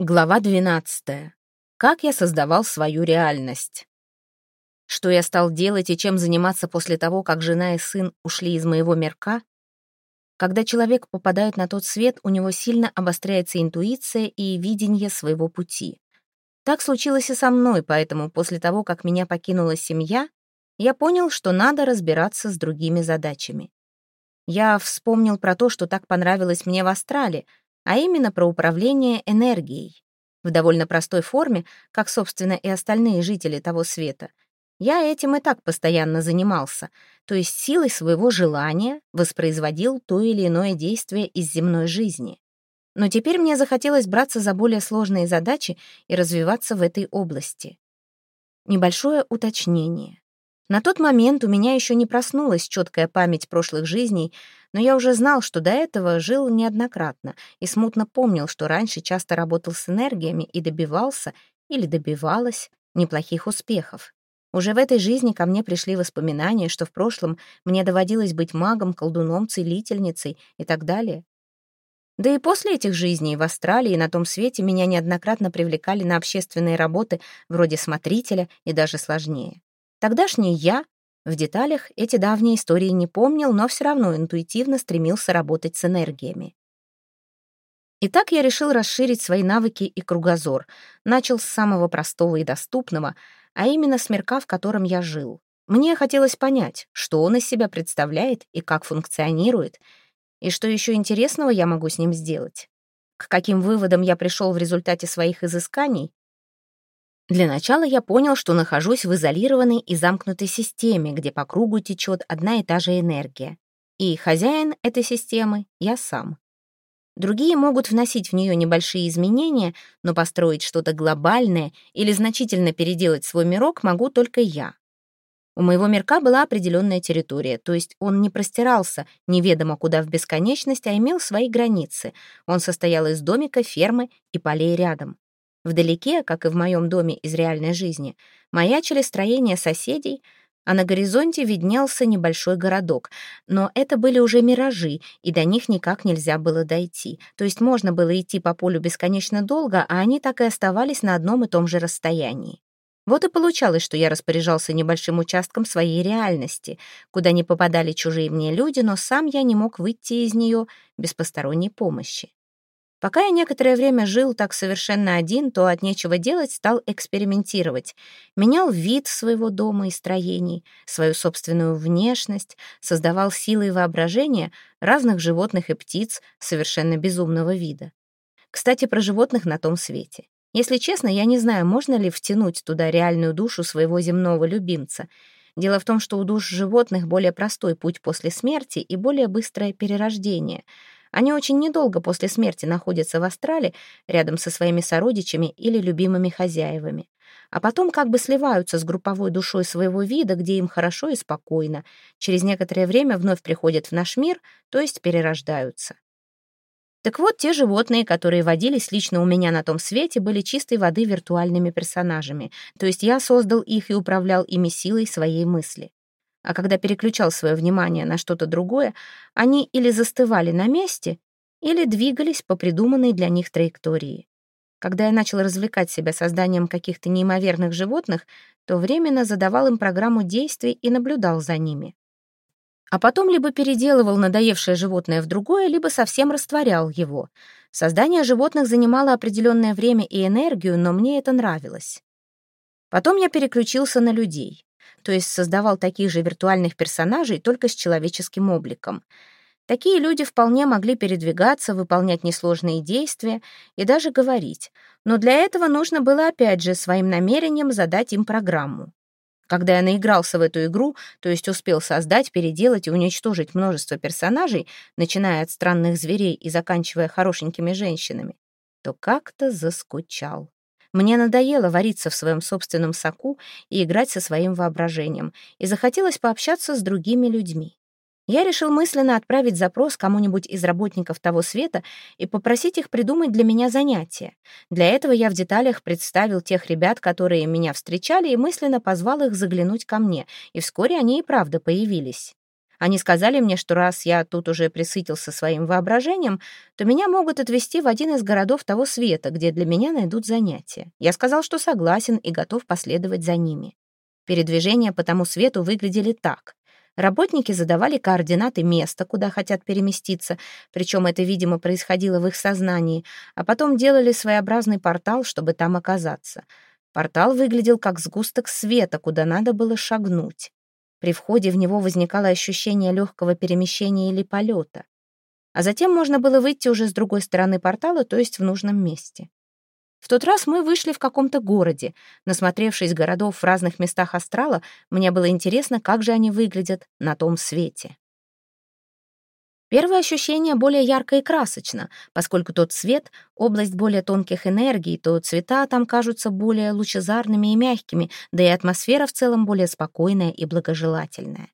Глава 12. Как я создавал свою реальность. Что я стал делать и чем заниматься после того, как жена и сын ушли из моего мирка? Когда человек попадает на тот свет, у него сильно обостряется интуиция и видение своего пути. Так случилось и со мной, поэтому после того, как меня покинула семья, я понял, что надо разбираться с другими задачами. Я вспомнил про то, что так понравилось мне в Астрале — а именно про управление энергией. В довольно простой форме, как, собственно, и остальные жители того света. Я этим и так постоянно занимался, то есть силой своего желания воспроизводил то или иное действие из земной жизни. Но теперь мне захотелось браться за более сложные задачи и развиваться в этой области. Небольшое уточнение. На тот момент у меня еще не проснулась четкая память прошлых жизней, но я уже знал, что до этого жил неоднократно и смутно помнил, что раньше часто работал с энергиями и добивался или добивалась неплохих успехов. Уже в этой жизни ко мне пришли воспоминания, что в прошлом мне доводилось быть магом, колдуном, целительницей и так далее. Да и после этих жизней в Австралии и на том свете меня неоднократно привлекали на общественные работы вроде смотрителя и даже сложнее. Тогдашний я в деталях эти давние истории не помнил, но все равно интуитивно стремился работать с энергиями. Итак, я решил расширить свои навыки и кругозор. Начал с самого простого и доступного, а именно с мирка, в котором я жил. Мне хотелось понять, что он из себя представляет и как функционирует, и что еще интересного я могу с ним сделать. К каким выводам я пришел в результате своих изысканий, для начала я понял, что нахожусь в изолированной и замкнутой системе, где по кругу течет одна и та же энергия. И хозяин этой системы — я сам. Другие могут вносить в нее небольшие изменения, но построить что-то глобальное или значительно переделать свой мирок могу только я. У моего мирка была определенная территория, то есть он не простирался неведомо куда в бесконечность, а имел свои границы. Он состоял из домика, фермы и полей рядом. Вдалеке, как и в моем доме из реальной жизни, маячили строения соседей, а на горизонте виднелся небольшой городок. Но это были уже миражи, и до них никак нельзя было дойти. То есть можно было идти по полю бесконечно долго, а они так и оставались на одном и том же расстоянии. Вот и получалось, что я распоряжался небольшим участком своей реальности, куда не попадали чужие мне люди, но сам я не мог выйти из нее без посторонней помощи. Пока я некоторое время жил так совершенно один, то от нечего делать стал экспериментировать. Менял вид своего дома и строений, свою собственную внешность, создавал силы воображения разных животных и птиц совершенно безумного вида. Кстати, про животных на том свете. Если честно, я не знаю, можно ли втянуть туда реальную душу своего земного любимца. Дело в том, что у душ животных более простой путь после смерти и более быстрое перерождение — они очень недолго после смерти находятся в астрале рядом со своими сородичами или любимыми хозяевами, а потом как бы сливаются с групповой душой своего вида, где им хорошо и спокойно. Через некоторое время вновь приходят в наш мир, то есть перерождаются. Так вот, те животные, которые водились лично у меня на том свете, были чистой воды виртуальными персонажами, то есть я создал их и управлял ими силой своей мысли а когда переключал свое внимание на что-то другое, они или застывали на месте, или двигались по придуманной для них траектории. Когда я начал развлекать себя созданием каких-то неимоверных животных, то временно задавал им программу действий и наблюдал за ними. А потом либо переделывал надоевшее животное в другое, либо совсем растворял его. Создание животных занимало определенное время и энергию, но мне это нравилось. Потом я переключился на людей то есть создавал таких же виртуальных персонажей, только с человеческим обликом. Такие люди вполне могли передвигаться, выполнять несложные действия и даже говорить. Но для этого нужно было опять же своим намерением задать им программу. Когда я наигрался в эту игру, то есть успел создать, переделать и уничтожить множество персонажей, начиная от странных зверей и заканчивая хорошенькими женщинами, то как-то заскучал. Мне надоело вариться в своем собственном соку и играть со своим воображением, и захотелось пообщаться с другими людьми. Я решил мысленно отправить запрос кому-нибудь из работников того света и попросить их придумать для меня занятия. Для этого я в деталях представил тех ребят, которые меня встречали, и мысленно позвал их заглянуть ко мне, и вскоре они и правда появились. Они сказали мне, что раз я тут уже присытился своим воображением, то меня могут отвезти в один из городов того света, где для меня найдут занятия. Я сказал, что согласен и готов последовать за ними. Передвижения по тому свету выглядели так. Работники задавали координаты места, куда хотят переместиться, причем это, видимо, происходило в их сознании, а потом делали своеобразный портал, чтобы там оказаться. Портал выглядел как сгусток света, куда надо было шагнуть. При входе в него возникало ощущение легкого перемещения или полета. А затем можно было выйти уже с другой стороны портала, то есть в нужном месте. В тот раз мы вышли в каком-то городе. Насмотревшись городов в разных местах астрала, мне было интересно, как же они выглядят на том свете. Первое ощущение более ярко и красочно, поскольку тот свет — область более тонких энергий, то цвета там кажутся более лучезарными и мягкими, да и атмосфера в целом более спокойная и благожелательная.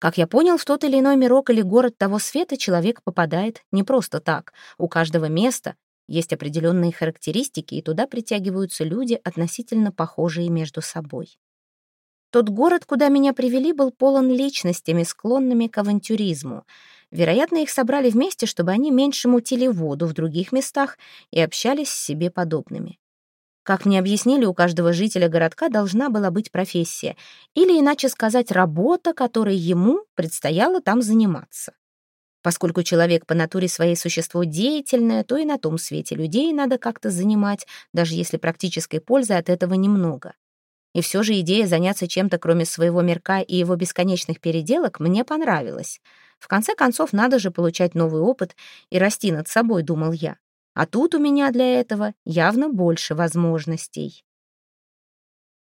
Как я понял, в тот или иной мирок или город того света человек попадает не просто так. У каждого места есть определенные характеристики, и туда притягиваются люди, относительно похожие между собой. Тот город, куда меня привели, был полон личностями, склонными к авантюризму. Вероятно, их собрали вместе, чтобы они меньше мутили воду в других местах и общались с себе подобными. Как мне объяснили, у каждого жителя городка должна была быть профессия, или, иначе сказать, работа, которой ему предстояло там заниматься. Поскольку человек по натуре своей существует деятельное, то и на том свете людей надо как-то занимать, даже если практической пользы от этого немного. И все же идея заняться чем-то, кроме своего мирка и его бесконечных переделок, мне понравилась. В конце концов, надо же получать новый опыт и расти над собой, думал я. А тут у меня для этого явно больше возможностей.